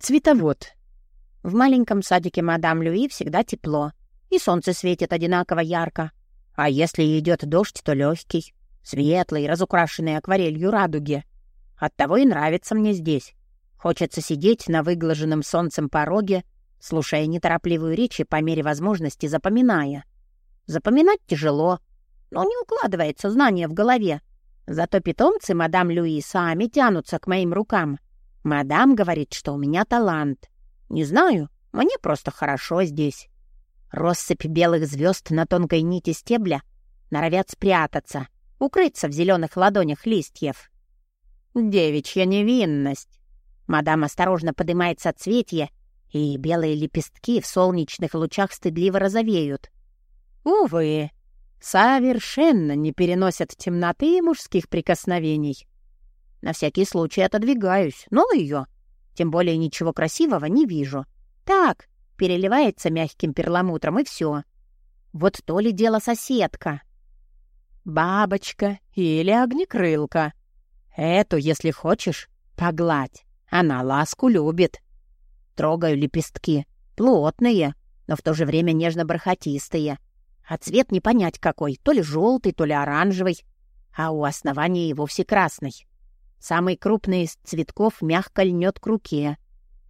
Цветовод. В маленьком садике мадам Люи всегда тепло, и солнце светит одинаково ярко. А если идет дождь, то легкий, светлый, разукрашенный акварелью радуги. Оттого и нравится мне здесь. Хочется сидеть на выглаженном солнцем пороге, слушая неторопливую речь и по мере возможности запоминая. Запоминать тяжело, но не укладывается знание в голове. Зато питомцы мадам Люи сами тянутся к моим рукам. Мадам говорит, что у меня талант. Не знаю, мне просто хорошо здесь. Россыпь белых звезд на тонкой нити стебля норовят спрятаться, укрыться в зеленых ладонях листьев. Девичья невинность. Мадам осторожно поднимает соцветье, и белые лепестки в солнечных лучах стыдливо розовеют. Увы, совершенно не переносят темноты и мужских прикосновений. На всякий случай отодвигаюсь, но ее. Тем более ничего красивого не вижу. Так, переливается мягким перламутром, и все. Вот то ли дело соседка. Бабочка или огнекрылка. Эту, если хочешь, погладь. Она ласку любит. Трогаю лепестки. Плотные, но в то же время нежно-бархатистые. А цвет не понять какой, то ли желтый, то ли оранжевый, а у основания и вовсе красный. Самый крупный из цветков мягко льнет к руке.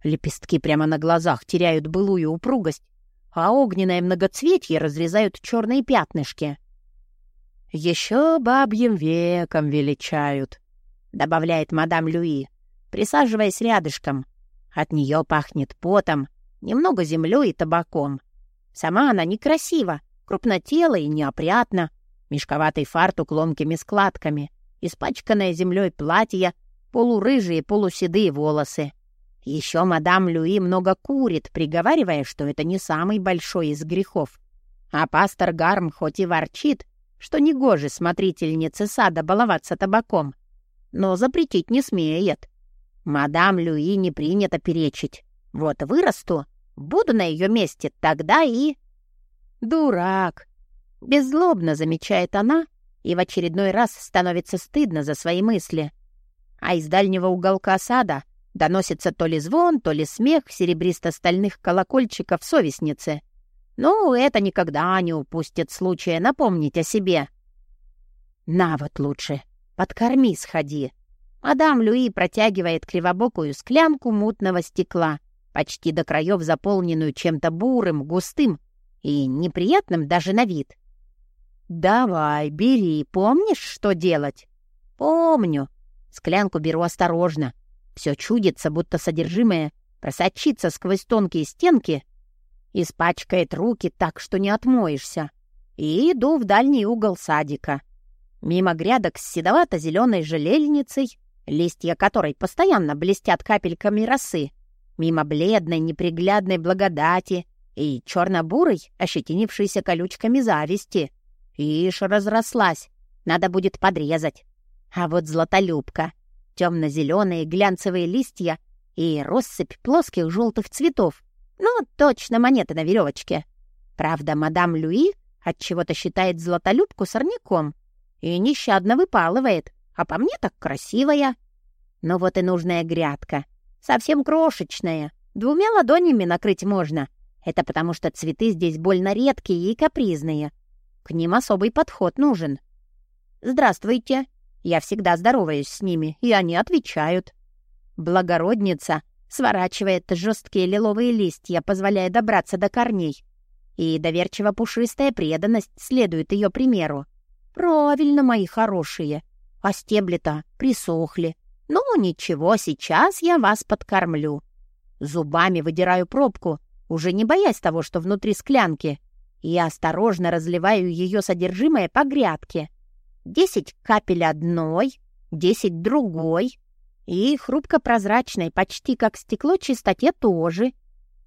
Лепестки прямо на глазах теряют былую упругость, а огненное многоцветье разрезают черные пятнышки. «Еще бабьим веком величают», — добавляет мадам Люи, присаживаясь рядышком. От нее пахнет потом, немного землей и табаком. Сама она некрасива, крупнотела и неопрятна, мешковатый фартук ломкими складками, испачканное землей платье, полурыжие полуседые волосы. Еще мадам Люи много курит, приговаривая, что это не самый большой из грехов. А пастор Гарм хоть и ворчит, что негоже смотрительнице сада баловаться табаком, но запретить не смеет. Мадам Люи не принято перечить. Вот вырасту, буду на ее месте, тогда и... «Дурак!» — беззлобно замечает она, и в очередной раз становится стыдно за свои мысли. А из дальнего уголка сада доносится то ли звон, то ли смех серебристо-стальных колокольчиков совестницы. Ну, это никогда не упустит случая напомнить о себе. «На вот лучше, подкорми, сходи». Мадам Люи протягивает кривобокую склянку мутного стекла, почти до краев заполненную чем-то бурым, густым, и неприятным даже на вид. «Давай, бери, помнишь, что делать?» «Помню». Склянку беру осторожно. Все чудится, будто содержимое просочится сквозь тонкие стенки, испачкает руки так, что не отмоешься, и иду в дальний угол садика. Мимо грядок с седовато-зеленой жалельницей, листья которой постоянно блестят капельками росы, мимо бледной неприглядной благодати — и черно-бурой, ощетинившейся колючками зависти. Ишь, разрослась. Надо будет подрезать. А вот златолюбка. Темно-зеленые глянцевые листья и россыпь плоских желтых цветов. Ну, точно монеты на веревочке. Правда, мадам Люи от чего то считает златолюбку сорняком и нещадно выпалывает, а по мне так красивая. Но вот и нужная грядка. Совсем крошечная. Двумя ладонями накрыть можно — это потому что цветы здесь больно редкие и капризные. К ним особый подход нужен. «Здравствуйте». Я всегда здороваюсь с ними, и они отвечают. Благородница сворачивает жесткие лиловые листья, позволяя добраться до корней. И доверчиво пушистая преданность следует ее примеру. «Правильно, мои хорошие. А стебли-то присохли. Ну, ничего, сейчас я вас подкормлю. Зубами выдираю пробку, уже не боясь того, что внутри склянки. Я осторожно разливаю ее содержимое по грядке. Десять капель одной, десять другой. И хрупко-прозрачной, почти как стекло, чистоте тоже.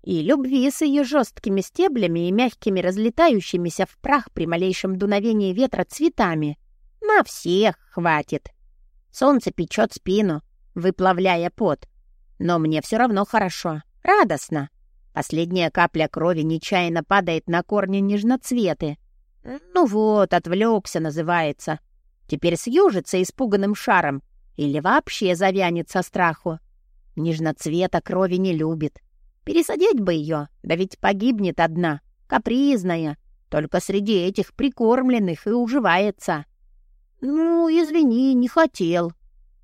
И любви с ее жесткими стеблями и мягкими разлетающимися в прах при малейшем дуновении ветра цветами. На всех хватит. Солнце печет спину, выплавляя пот. Но мне все равно хорошо, радостно. Последняя капля крови нечаянно падает на корни нежноцветы. Ну вот, отвлекся, называется. Теперь съежится испуганным шаром или вообще завянет со страху. Нежноцвета крови не любит. Пересадить бы ее, да ведь погибнет одна, капризная. Только среди этих прикормленных и уживается. Ну, извини, не хотел.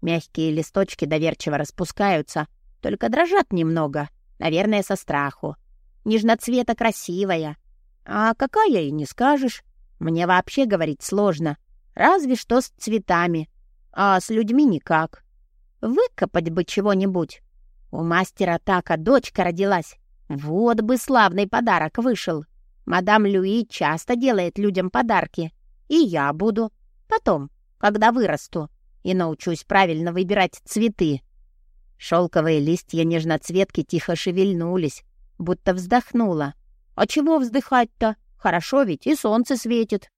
Мягкие листочки доверчиво распускаются, только дрожат немного, наверное, со страху. Нежноцвета красивая. А какая и не скажешь. Мне вообще говорить сложно. Разве что с цветами. А с людьми никак. Выкопать бы чего-нибудь. У мастера Така дочка родилась. Вот бы славный подарок вышел. Мадам Люи часто делает людям подарки. И я буду. Потом, когда вырасту и научусь правильно выбирать цветы. Шелковые листья нежноцветки тихо шевельнулись, будто вздохнула. А чего вздыхать-то? Хорошо ведь и солнце светит.